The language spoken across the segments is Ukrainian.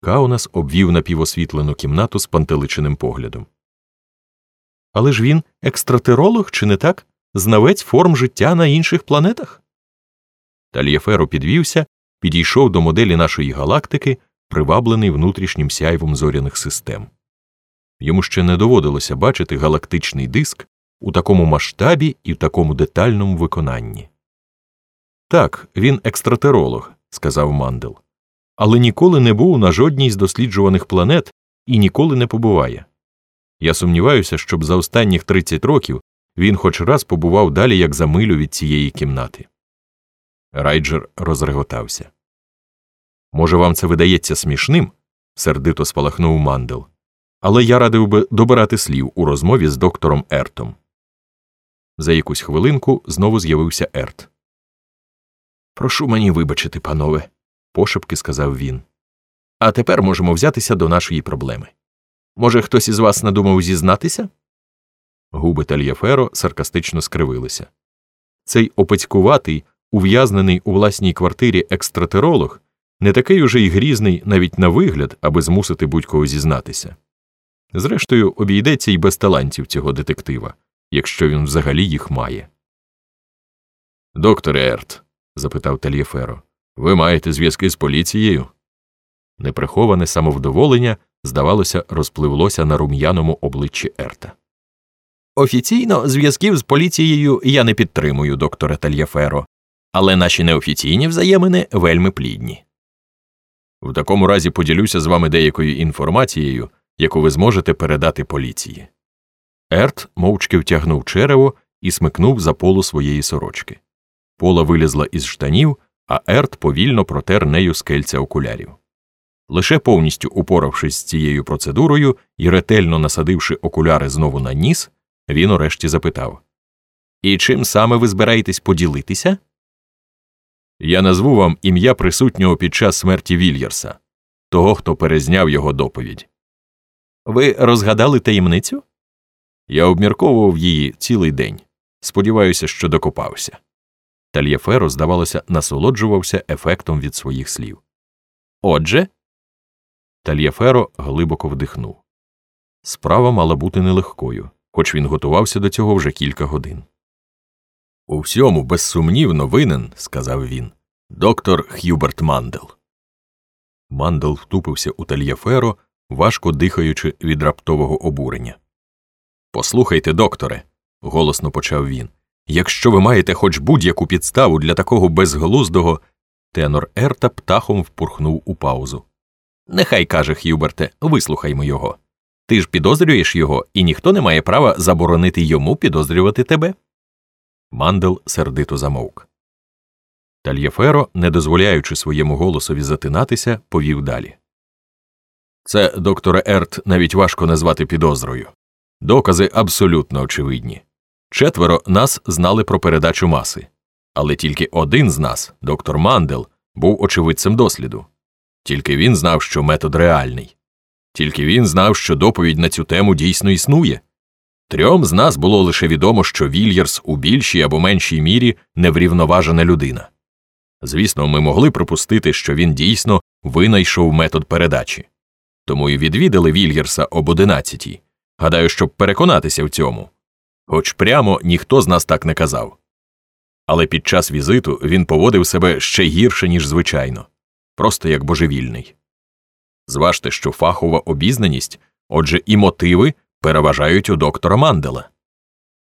Каунас обвів напівосвітлену кімнату з пантеличеним поглядом. Але ж він екстратеролог, чи не так? Знавець форм життя на інших планетах? Тальєферо підвівся, підійшов до моделі нашої галактики, приваблений внутрішнім сяйвом зоряних систем. Йому ще не доводилося бачити галактичний диск у такому масштабі і в такому детальному виконанні. Так, він екстратеролог, сказав Мандел, але ніколи не був на жодній з досліджуваних планет і ніколи не побуває. Я сумніваюся, щоб за останніх 30 років він хоч раз побував далі як за милю від цієї кімнати. Райджер розреготався. Може, вам це видається смішним? сердито спалахнув мандел. Але я радив би добирати слів у розмові з доктором Ертом. За якусь хвилинку знову з'явився Ерт. Прошу мені вибачити, панове, пошепки сказав він. А тепер можемо взятися до нашої проблеми. Може, хтось із вас надумав зізнатися? Губи Тальяферо саркастично скривилися. Цей опецькуватий, ув'язнений у власній квартирі екстратеролог не такий уже й грізний навіть на вигляд, аби змусити будь-кого зізнатися. Зрештою, обійдеться й без талантів цього детектива, якщо він взагалі їх має. Докторе Ерт, запитав Тальєферо, ви маєте зв'язки з поліцією? Неприховане самовдоволення, здавалося, розпливлося на рум'яному обличчі Ерта. Офіційно зв'язків з поліцією я не підтримую, докторе Тальєферо, але наші неофіційні взаємини вельми плідні. В такому разі поділюся з вами деякою інформацією, яку ви зможете передати поліції. Ерт мовчки втягнув черево і смикнув за полу своєї сорочки. Пола вилізла із штанів, а Ерт повільно протер нею скельця окулярів. Лише повністю упоравшись з цією процедурою і ретельно насадивши окуляри знову на ніс, він урешті запитав І чим саме ви збираєтесь поділитися? Я назву вам ім'я присутнього під час смерті Вільярса, того, хто перезняв його доповідь. Ви розгадали таємницю? Я обмірковував її цілий день. Сподіваюся, що докопався. Тальєферо, здавалося, насолоджувався ефектом від своїх слів. Отже, Тальєферо глибоко вдихнув. Справа мала бути нелегкою, хоч він готувався до цього вже кілька годин. У всьому безсумнівно винен, сказав він, доктор Х'юберт Мандел. Мандел втупився у Тальєферо, важко дихаючи від раптового обурення. Послухайте, докторе, голосно почав він. Якщо ви маєте хоч будь-яку підставу для такого безглуздого. Тенор Ерта птахом впурхнув у паузу. Нехай каже Х'юберте, вислухаймо його. Ти ж підозрюєш його, і ніхто не має права заборонити йому підозрювати тебе. Мандел сердито замовк. Тальєферо, не дозволяючи своєму голосові затинатися, повів далі. Це, докторе Ерт, навіть важко назвати підозрою. Докази абсолютно очевидні. Четверо нас знали про передачу маси, але тільки один з нас, доктор Мандел, був очевидцем досліду. Тільки він знав, що метод реальний. Тільки він знав, що доповідь на цю тему дійсно існує. Трьом з нас було лише відомо, що Вільярс у більшій або меншій мірі неврівноважена людина. Звісно, ми могли припустити, що він дійсно винайшов метод передачі. Тому і відвідали Вільярса об одинадцятій. Гадаю, щоб переконатися в цьому. Хоч прямо ніхто з нас так не казав. Але під час візиту він поводив себе ще гірше, ніж звичайно, просто як божевільний. Зважте, що фахова обізнаність, отже, і мотиви переважають у доктора Мандела.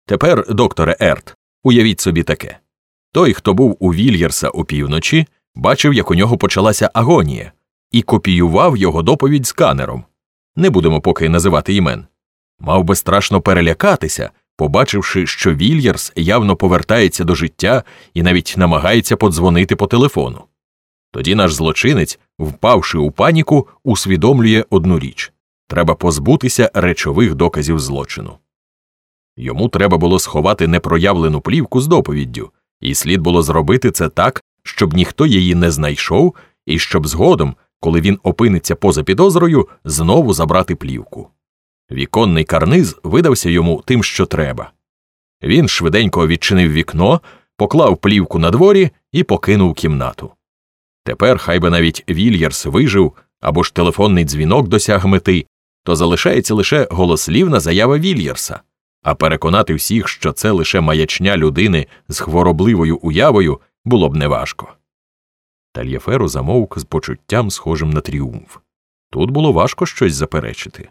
Тепер, докторе Ерт, уявіть собі таке той, хто був у Вільєрса опівночі, бачив, як у нього почалася агонія, і копіював його доповідь сканером. Не будемо поки називати імен. Мав би страшно перелякатися, побачивши, що Вільєрс явно повертається до життя і навіть намагається подзвонити по телефону. Тоді наш злочинець, впавши у паніку, усвідомлює одну річ треба позбутися речових доказів злочину. Йому треба було сховати непроявлену плівку з доповіддю, і слід було зробити це так, щоб ніхто її не знайшов, і щоб згодом, коли він опиниться поза підозрою, знову забрати плівку. Віконний карниз видався йому тим, що треба. Він швиденько відчинив вікно, поклав плівку на дворі і покинув кімнату. Тепер хай би навіть Вільярс вижив, або ж телефонний дзвінок досяг мети, то залишається лише голослівна заява Вільєрса, а переконати всіх, що це лише маячня людини з хворобливою уявою, було б неважко. Тальєферу замовк з почуттям, схожим на тріумф. Тут було важко щось заперечити.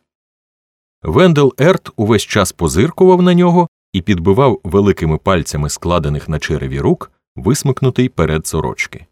Вендел Ерт увесь час позиркував на нього і підбивав великими пальцями складених на череві рук висмикнутий перед сорочки.